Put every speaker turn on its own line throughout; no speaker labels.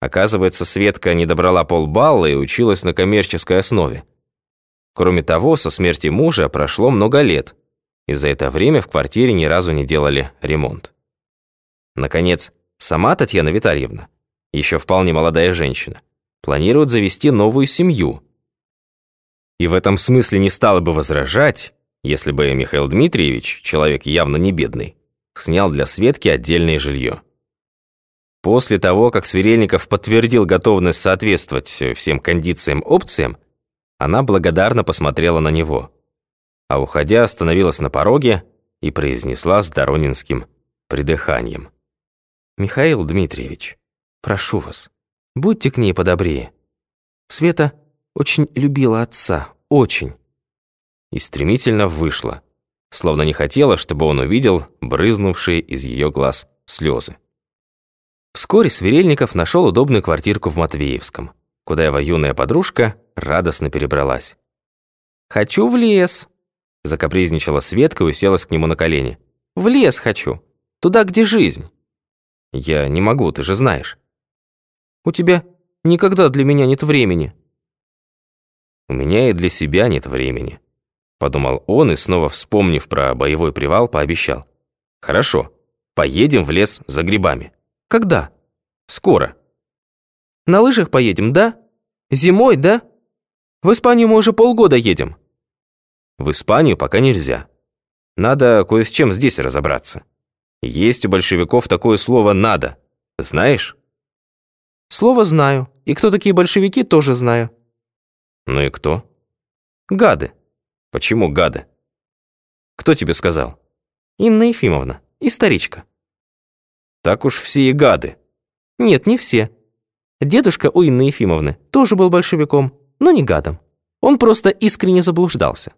Оказывается, Светка не добрала полбалла и училась на коммерческой основе. Кроме того, со смерти мужа прошло много лет, и за это время в квартире ни разу не делали ремонт. Наконец, сама Татьяна Витальевна, еще вполне молодая женщина, планирует завести новую семью. И в этом смысле не стала бы возражать, если бы Михаил Дмитриевич, человек явно не бедный, снял для Светки отдельное жилье. После того, как Сверельников подтвердил готовность соответствовать всем кондициям опциям, она благодарно посмотрела на него, а уходя остановилась на пороге и произнесла с Доронинским придыханием. «Михаил Дмитриевич, прошу вас, будьте к ней подобрее. Света очень любила отца, очень». И стремительно вышла, словно не хотела, чтобы он увидел брызнувшие из ее глаз слезы. Вскоре Сверельников нашел удобную квартирку в Матвеевском, куда его юная подружка радостно перебралась. «Хочу в лес», – закапризничала Светка и уселась к нему на колени. «В лес хочу, туда, где жизнь». «Я не могу, ты же знаешь». «У тебя никогда для меня нет времени». «У меня и для себя нет времени», – подумал он и, снова вспомнив про боевой привал, пообещал. «Хорошо, поедем в лес за грибами». Когда? Скоро. На лыжах поедем, да? Зимой, да? В Испанию мы уже полгода едем. В Испанию пока нельзя. Надо кое с чем здесь разобраться. Есть у большевиков такое слово «надо». Знаешь? Слово знаю. И кто такие большевики, тоже знаю. Ну и кто? Гады. Почему гады? Кто тебе сказал? Инна Ефимовна, историчка. Так уж все и гады. Нет, не все. Дедушка у Инны Ефимовны тоже был большевиком, но не гадом. Он просто искренне заблуждался.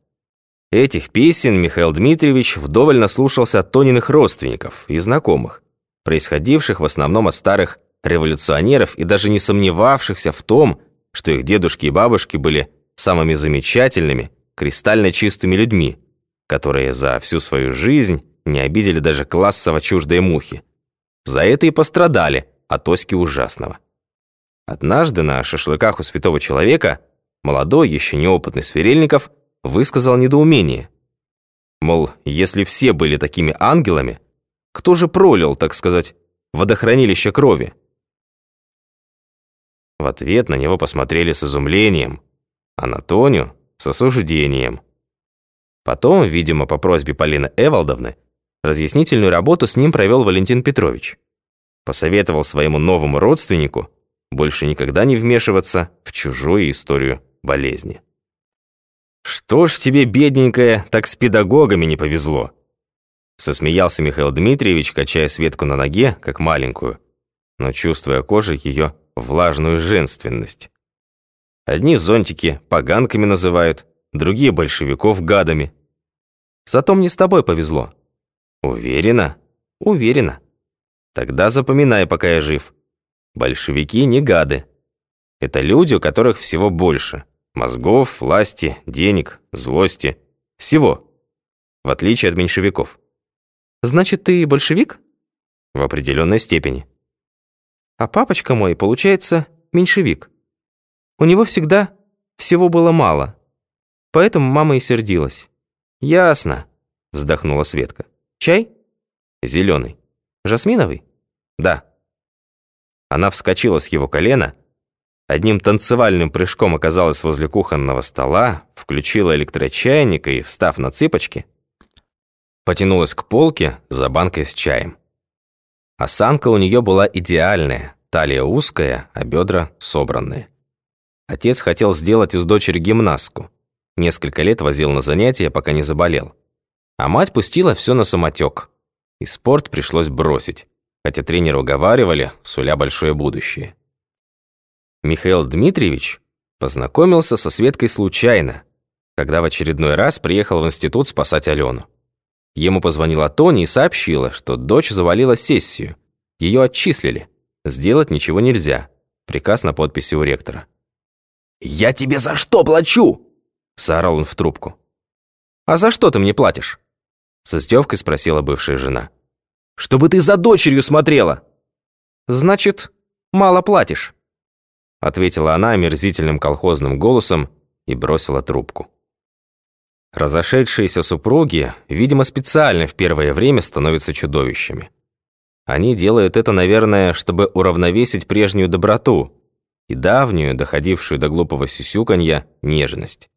Этих песен Михаил Дмитриевич вдоволь наслушался от Тониных родственников и знакомых, происходивших в основном от старых революционеров и даже не сомневавшихся в том, что их дедушки и бабушки были самыми замечательными, кристально чистыми людьми, которые за всю свою жизнь не обидели даже классово чуждые мухи. За это и пострадали от Оськи ужасного. Однажды на шашлыках у святого человека молодой, еще неопытный Сверельников высказал недоумение. Мол, если все были такими ангелами, кто же пролил, так сказать, водохранилище крови? В ответ на него посмотрели с изумлением, а на Тоню — с осуждением. Потом, видимо, по просьбе Полины Эвалдовны, Разъяснительную работу с ним провел Валентин Петрович. Посоветовал своему новому родственнику больше никогда не вмешиваться в чужую историю болезни. «Что ж тебе, бедненькая, так с педагогами не повезло?» Сосмеялся Михаил Дмитриевич, качая Светку на ноге, как маленькую, но чувствуя кожей ее влажную женственность. Одни зонтики поганками называют, другие большевиков гадами. Зато мне с тобой повезло. Уверена? Уверена. Тогда запоминай, пока я жив. Большевики не гады. Это люди, у которых всего больше. Мозгов, власти, денег, злости. Всего. В отличие от меньшевиков. Значит, ты большевик? В определенной степени. А папочка мой, получается, меньшевик. У него всегда всего было мало. Поэтому мама и сердилась. Ясно, вздохнула Светка. Чай? Зеленый. Жасминовый? Да. Она вскочила с его колена, одним танцевальным прыжком оказалась возле кухонного стола, включила электрочайник и, встав на цыпочки, потянулась к полке за банкой с чаем. Осанка у нее была идеальная, талия узкая, а бедра собранные. Отец хотел сделать из дочери гимнастку. Несколько лет возил на занятия, пока не заболел. А мать пустила все на самотек. И спорт пришлось бросить, хотя тренеры уговаривали, суля большое будущее. Михаил Дмитриевич познакомился со Светкой случайно, когда в очередной раз приехал в институт спасать Алену. Ему позвонила Тони и сообщила, что дочь завалила сессию. Ее отчислили. Сделать ничего нельзя. Приказ на подписи у ректора. «Я тебе за что плачу?» – заорал он в трубку. «А за что ты мне платишь?» С издевкой спросила бывшая жена. «Чтобы ты за дочерью смотрела!» «Значит, мало платишь», ответила она омерзительным колхозным голосом и бросила трубку. Разошедшиеся супруги, видимо, специально в первое время становятся чудовищами. Они делают это, наверное, чтобы уравновесить прежнюю доброту и давнюю, доходившую до глупого сюсюканья, нежность.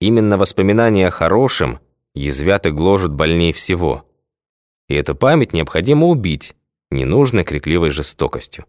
Именно воспоминания о хорошем язвят и гложут больнее всего. И эту память необходимо убить ненужной крикливой жестокостью.